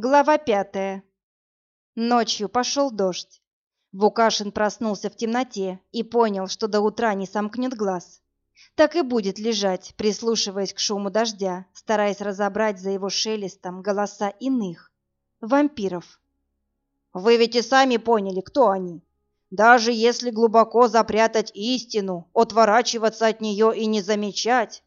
Глава пятая. Ночью пошел дождь. Вукашин проснулся в темноте и понял, что до утра не сомкнет глаз. Так и будет лежать, прислушиваясь к шуму дождя, стараясь разобрать за его шелестом голоса иных, вампиров. «Вы ведь и сами поняли, кто они. Даже если глубоко запрятать истину, отворачиваться от нее и не замечать,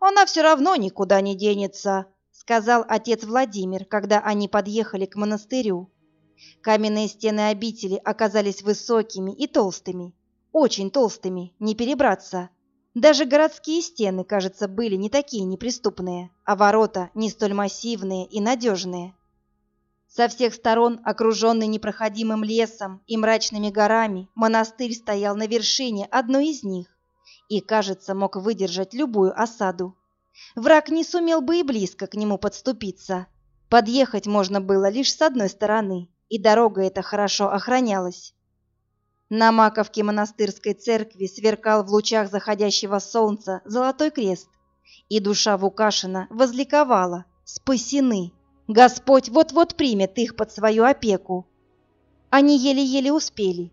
она все равно никуда не денется», сказал отец Владимир, когда они подъехали к монастырю. Каменные стены обители оказались высокими и толстыми, очень толстыми, не перебраться. Даже городские стены, кажется, были не такие неприступные, а ворота не столь массивные и надежные. Со всех сторон, окруженный непроходимым лесом и мрачными горами, монастырь стоял на вершине одной из них и, кажется, мог выдержать любую осаду. Враг не сумел бы и близко к нему подступиться. Подъехать можно было лишь с одной стороны, и дорога эта хорошо охранялась. На маковке монастырской церкви сверкал в лучах заходящего солнца золотой крест, и душа Вукашина возликовала, спасены. Господь вот-вот примет их под свою опеку. Они еле-еле успели.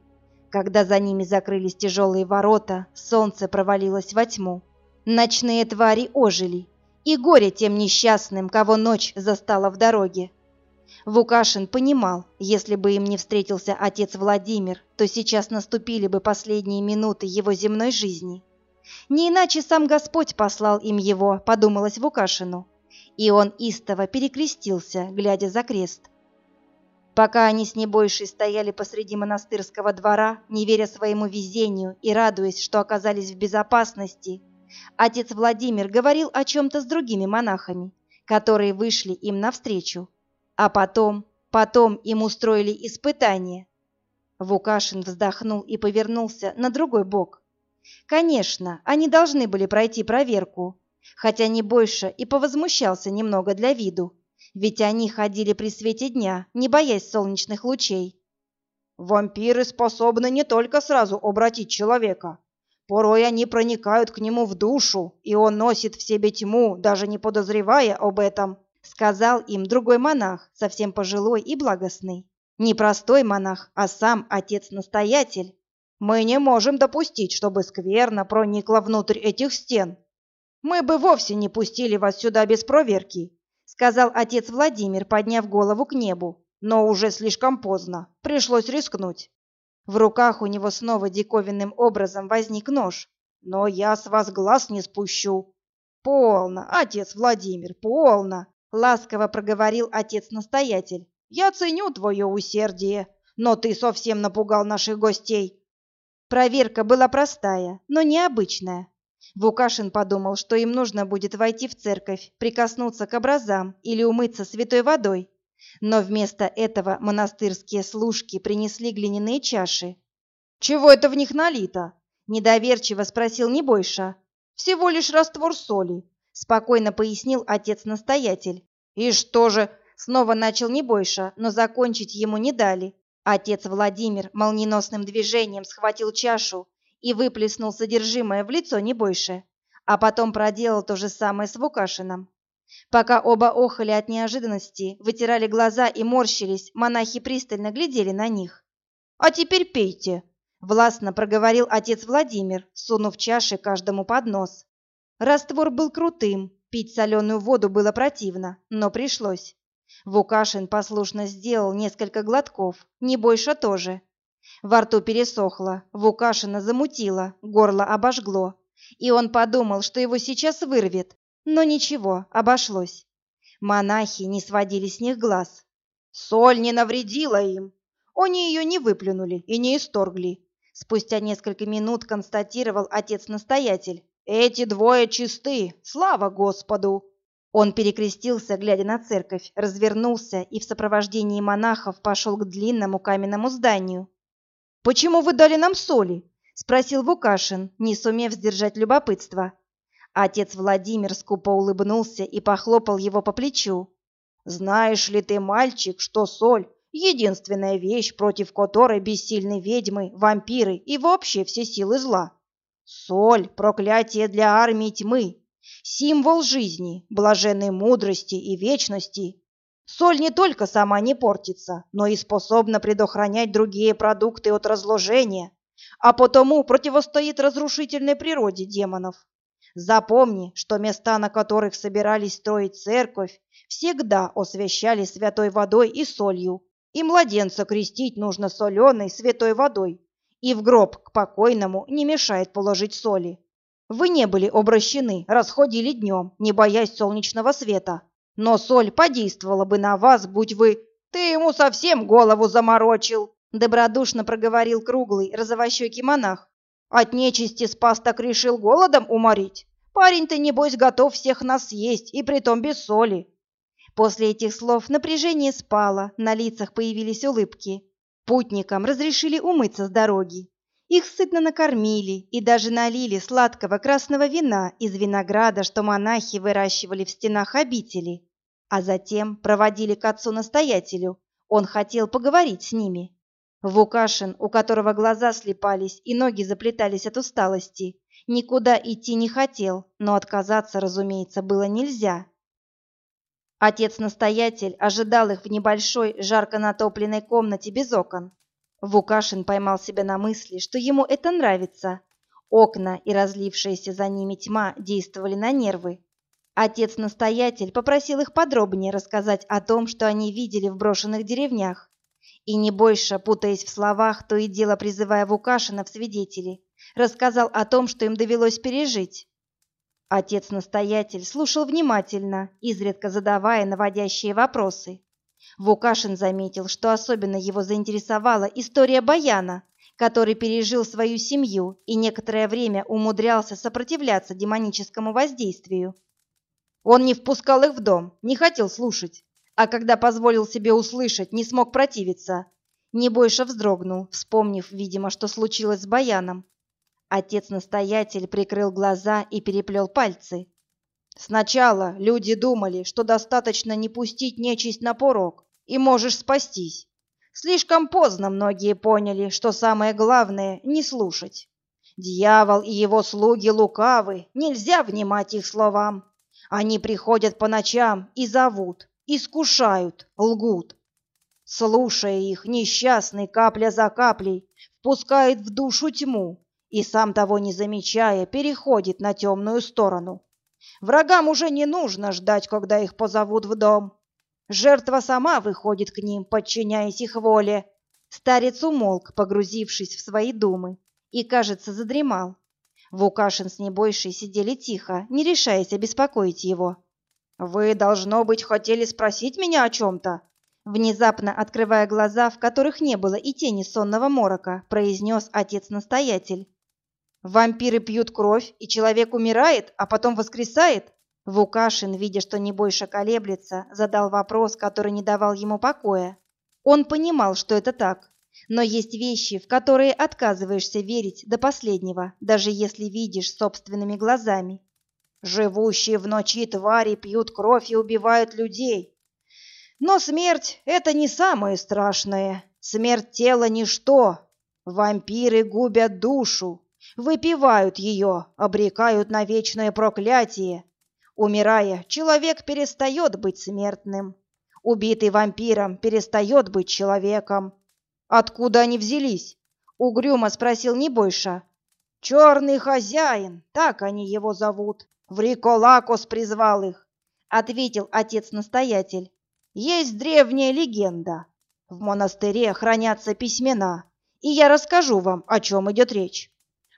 Когда за ними закрылись тяжелые ворота, солнце провалилось во тьму. Ночные твари ожили, и горе тем несчастным, кого ночь застала в дороге. Вукашин понимал, если бы им не встретился отец Владимир, то сейчас наступили бы последние минуты его земной жизни. Не иначе сам Господь послал им его, подумалось Вукашину, и он истово перекрестился, глядя за крест. Пока они с небольшей стояли посреди монастырского двора, не веря своему везению и радуясь, что оказались в безопасности, Отец Владимир говорил о чем-то с другими монахами, которые вышли им навстречу. А потом, потом им устроили испытание. Вукашин вздохнул и повернулся на другой бок. Конечно, они должны были пройти проверку, хотя не больше и повозмущался немного для виду, ведь они ходили при свете дня, не боясь солнечных лучей. «Вампиры способны не только сразу обратить человека, Порой они проникают к нему в душу, и он носит в себе тьму, даже не подозревая об этом, сказал им другой монах, совсем пожилой и благостный. Не простой монах, а сам отец-настоятель. Мы не можем допустить, чтобы скверно проникла внутрь этих стен. Мы бы вовсе не пустили вас сюда без проверки, сказал отец Владимир, подняв голову к небу. Но уже слишком поздно, пришлось рискнуть. В руках у него снова диковинным образом возник нож. «Но я с вас глаз не спущу». «Полно, отец Владимир, полно!» — ласково проговорил отец-настоятель. «Я ценю твое усердие, но ты совсем напугал наших гостей». Проверка была простая, но необычная. Вукашин подумал, что им нужно будет войти в церковь, прикоснуться к образам или умыться святой водой. Но вместо этого монастырские служки принесли глиняные чаши. «Чего это в них налито?» – недоверчиво спросил Небойша. «Всего лишь раствор соли», – спокойно пояснил отец-настоятель. «И что же?» – снова начал Небойша, но закончить ему не дали. Отец Владимир молниеносным движением схватил чашу и выплеснул содержимое в лицо Небойше, а потом проделал то же самое с Вукашином. Пока оба охали от неожиданности, вытирали глаза и морщились, монахи пристально глядели на них. «А теперь пейте», — властно проговорил отец Владимир, сунув чаши каждому под нос. Раствор был крутым, пить соленую воду было противно, но пришлось. Вукашин послушно сделал несколько глотков, не больше тоже. Во рту пересохло, Вукашина замутило, горло обожгло, и он подумал, что его сейчас вырвет, но ничего, обошлось. Монахи не сводили с них глаз. Соль не навредила им. Они ее не выплюнули и не исторгли. Спустя несколько минут констатировал отец-настоятель. Эти двое чисты, слава Господу! Он перекрестился, глядя на церковь, развернулся и в сопровождении монахов пошел к длинному каменному зданию. «Почему вы дали нам соли?» — спросил Вукашин, не сумев сдержать любопытство. Отец Владимир скупо улыбнулся и похлопал его по плечу. «Знаешь ли ты, мальчик, что соль — единственная вещь, против которой бессильны ведьмы, вампиры и вообще все силы зла? Соль — проклятие для армии тьмы, символ жизни, блаженной мудрости и вечности. Соль не только сама не портится, но и способна предохранять другие продукты от разложения, а потому противостоит разрушительной природе демонов. Запомни, что места, на которых собирались строить церковь, всегда освящали святой водой и солью, и младенца крестить нужно соленой святой водой, и в гроб к покойному не мешает положить соли. Вы не были обращены, расходили днем, не боясь солнечного света, но соль подействовала бы на вас, будь вы... Ты ему совсем голову заморочил, добродушно проговорил круглый розовощекий монах. От нечисти спас так решил голодом уморить. Парень-то, небось, готов всех нас съесть, и притом без соли. После этих слов напряжение спало, на лицах появились улыбки. Путникам разрешили умыться с дороги. Их сытно накормили и даже налили сладкого красного вина из винограда, что монахи выращивали в стенах обители а затем проводили к отцу-настоятелю. Он хотел поговорить с ними. Вукашин, у которого глаза слепались и ноги заплетались от усталости, никуда идти не хотел, но отказаться, разумеется, было нельзя. Отец-настоятель ожидал их в небольшой, жарко натопленной комнате без окон. Вукашин поймал себя на мысли, что ему это нравится. Окна и разлившаяся за ними тьма действовали на нервы. Отец-настоятель попросил их подробнее рассказать о том, что они видели в брошенных деревнях. И не больше, путаясь в словах, то и дело призывая Вукашина в свидетели, рассказал о том, что им довелось пережить. Отец-настоятель слушал внимательно, изредка задавая наводящие вопросы. Вукашин заметил, что особенно его заинтересовала история Баяна, который пережил свою семью и некоторое время умудрялся сопротивляться демоническому воздействию. Он не впускал их в дом, не хотел слушать, а когда позволил себе услышать, не смог противиться. Не больше вздрогнул, вспомнив, видимо, что случилось с Баяном. Отец-настоятель прикрыл глаза и переплел пальцы. Сначала люди думали, что достаточно не пустить нечисть на порог, и можешь спастись. Слишком поздно многие поняли, что самое главное — не слушать. Дьявол и его слуги лукавы, нельзя внимать их словам. Они приходят по ночам и зовут, искушают, лгут. Слушая их, несчастный капля за каплей впускает в душу тьму и, сам того не замечая, переходит на темную сторону. Врагам уже не нужно ждать, когда их позовут в дом. Жертва сама выходит к ним, подчиняясь их воле. Старец умолк, погрузившись в свои думы, и, кажется, задремал. Вукашин с Небойшей сидели тихо, не решаясь обеспокоить его. «Вы, должно быть, хотели спросить меня о чем-то?» Внезапно открывая глаза, в которых не было и тени сонного морока, произнес отец-настоятель. «Вампиры пьют кровь, и человек умирает, а потом воскресает?» Вукашин, видя, что Небойша колеблется, задал вопрос, который не давал ему покоя. Он понимал, что это так, но есть вещи, в которые отказываешься верить до последнего, даже если видишь собственными глазами. Живущие в ночи твари пьют кровь и убивают людей. Но смерть — это не самое страшное. Смерть тела — ничто. Вампиры губят душу, выпивают ее, обрекают на вечное проклятие. Умирая, человек перестает быть смертным. Убитый вампиром перестает быть человеком. Откуда они взялись? Угрюмо спросил Небойша. Черный хозяин, так они его зовут. Вриколакос призвал их, ответил отец-настоятель. Есть древняя легенда. В монастыре хранятся письмена, и я расскажу вам, о чем идет речь.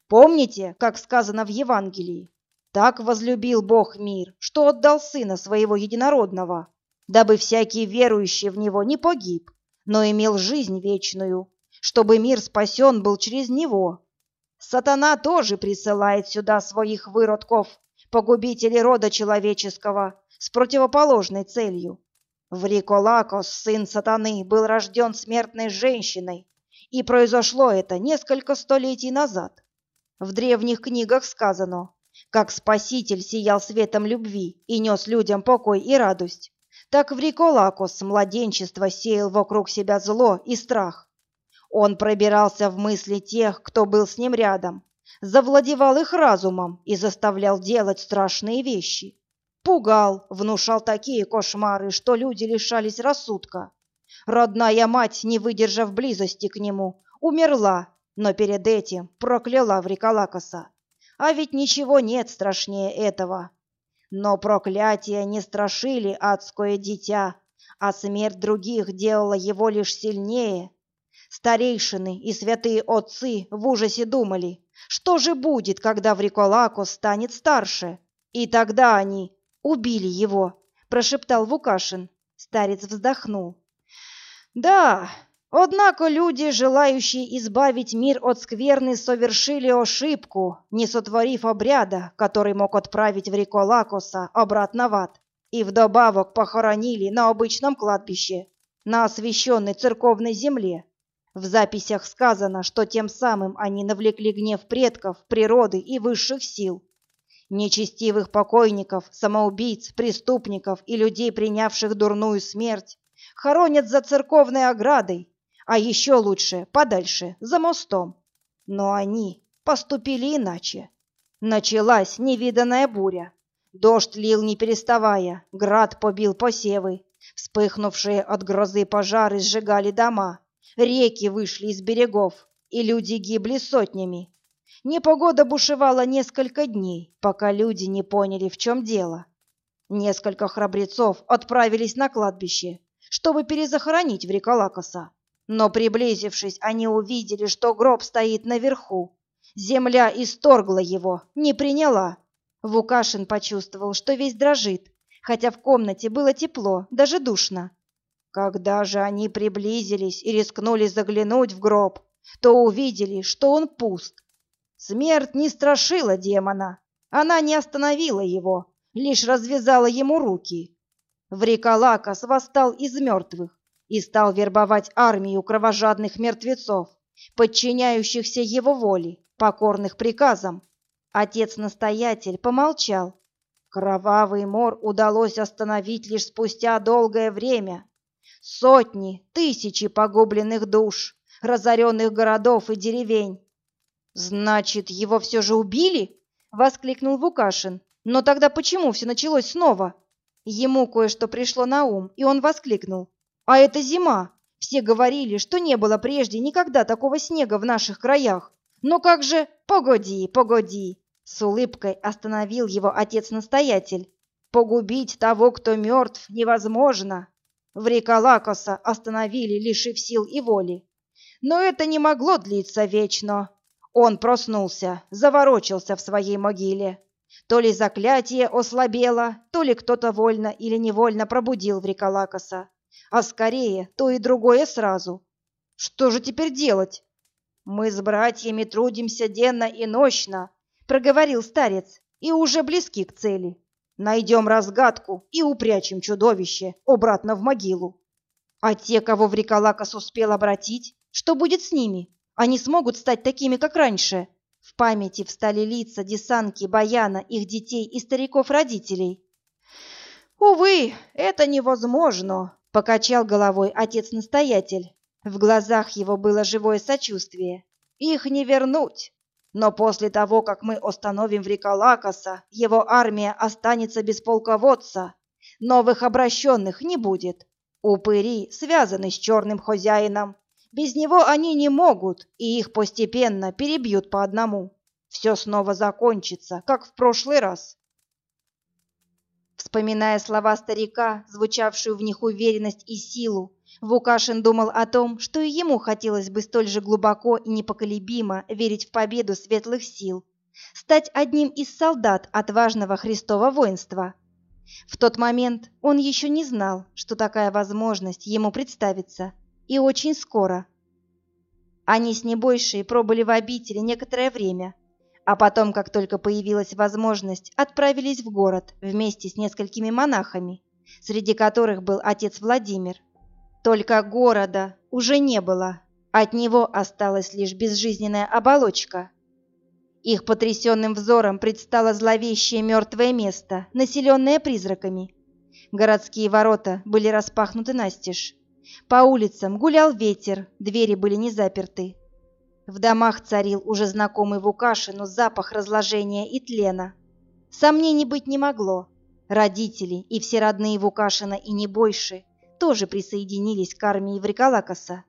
Помните, как сказано в Евангелии? Так возлюбил Бог мир, что отдал Сына Своего Единородного, дабы всякий верующий в Него не погиб, но имел жизнь вечную, чтобы мир спасен был через него. Сатана тоже присылает сюда своих выродков, погубителей рода человеческого, с противоположной целью. Вриколакос, сын сатаны, был рожден смертной женщиной, и произошло это несколько столетий назад. В древних книгах сказано, как Спаситель сиял светом любви и нес людям покой и радость, так Вриколакос с младенчества сеял вокруг себя зло и страх. Он пробирался в мысли тех, кто был с ним рядом, завладевал их разумом и заставлял делать страшные вещи. Пугал, внушал такие кошмары, что люди лишались рассудка. Родная мать, не выдержав близости к нему, умерла, но перед этим прокляла Вриколакоса. А ведь ничего нет страшнее этого. Но проклятия не страшили адское дитя, а смерть других делала его лишь сильнее. Старейшины и святые отцы в ужасе думали, что же будет, когда Вриколакос станет старше. И тогда они убили его, прошептал Вукашин. Старец вздохнул. Да, однако люди, желающие избавить мир от скверны, совершили ошибку, не сотворив обряда, который мог отправить в Риколакоса обратно в ад, и вдобавок похоронили на обычном кладбище, на освященной церковной земле. В записях сказано, что тем самым они навлекли гнев предков, природы и высших сил. Нечестивых покойников, самоубийц, преступников и людей, принявших дурную смерть, хоронят за церковной оградой, а еще лучше подальше, за мостом. Но они поступили иначе. Началась невиданная буря. Дождь лил не переставая, град побил посевы, вспыхнувшие от грозы пожары сжигали дома, реки вышли из берегов, и люди гибли сотнями. Непогода бушевала несколько дней, пока люди не поняли, в чем дело. Несколько храбрецов отправились на кладбище, чтобы перезахоронить в Риколакоса. Но, приблизившись, они увидели, что гроб стоит наверху. Земля исторгла его, не приняла. Вукашин почувствовал, что весь дрожит, хотя в комнате было тепло, даже душно. Когда же они приблизились и рискнули заглянуть в гроб, то увидели, что он пуст. Смерть не страшила демона, она не остановила его, лишь развязала ему руки. Вриколакос восстал из мертвых и стал вербовать армию кровожадных мертвецов, подчиняющихся его воле, покорных приказам. Отец-настоятель помолчал. Кровавый мор удалось остановить лишь спустя долгое время. Сотни, тысячи погубленных душ, разоренных городов и деревень. «Значит, его все же убили?» — воскликнул Вукашин. «Но тогда почему все началось снова?» Ему кое-что пришло на ум, и он воскликнул. «А это зима! Все говорили, что не было прежде никогда такого снега в наших краях. Но как же... Погоди, погоди!» С улыбкой остановил его отец-настоятель. «Погубить того, кто мертв, невозможно!» В Риколакоса остановили, лишив сил и воли. Но это не могло длиться вечно. Он проснулся, заворочился в своей могиле. То ли заклятие ослабело, то ли кто-то вольно или невольно пробудил Вриколакоса. А скорее, то и другое сразу. Что же теперь делать? Мы с братьями трудимся денно и нощно, проговорил старец, и уже близки к цели. Найдем разгадку и упрячем чудовище обратно в могилу. А те, кого Вриколакос успел обратить, что будет с ними? Они смогут стать такими, как раньше. В памяти встали лица Десанки, Баяна, их детей и стариков-родителей. «Увы, это невозможно», — покачал головой отец-настоятель. В глазах его было живое сочувствие. «Их не вернуть. Но после того, как мы остановим Вриколакоса, его армия останется без полководца. Новых обращенных не будет. Упыри связаны с черным хозяином. Без него они не могут, и их постепенно перебьют по одному. Все снова закончится, как в прошлый раз. Вспоминая слова старика, звучавшую в них уверенность и силу, Вукашин думал о том, что и ему хотелось бы столь же глубоко и непоколебимо верить в победу светлых сил, стать одним из солдат отважного Христова воинства. В тот момент он еще не знал, что такая возможность ему представится – и очень скоро. Они с небольшей пробыли в обители некоторое время, а потом, как только появилась возможность, отправились в город вместе с несколькими монахами, среди которых был отец Владимир. Только города уже не было, от него осталась лишь безжизненная оболочка. Их потрясенным взором предстало зловещее мертвое место, населенное призраками. Городские ворота были распахнуты настежь. По улицам гулял ветер, двери были не заперты. В домах царил уже знакомый Вукашину запах разложения и тлена. Сомнений быть не могло. Родители и все родные Вукашина и Небойши тоже присоединились к армии Вриколакоса.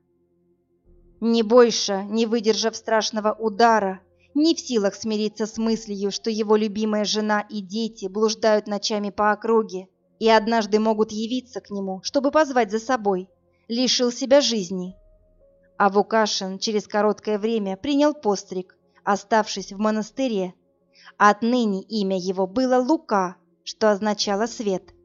Небойша, не выдержав страшного удара, не в силах смириться с мыслью, что его любимая жена и дети блуждают ночами по округе и однажды могут явиться к нему, чтобы позвать за собой, лишил себя жизни. А Вукашин через короткое время принял постриг, оставшись в монастыре. Отныне имя его было Лука, что означало свет –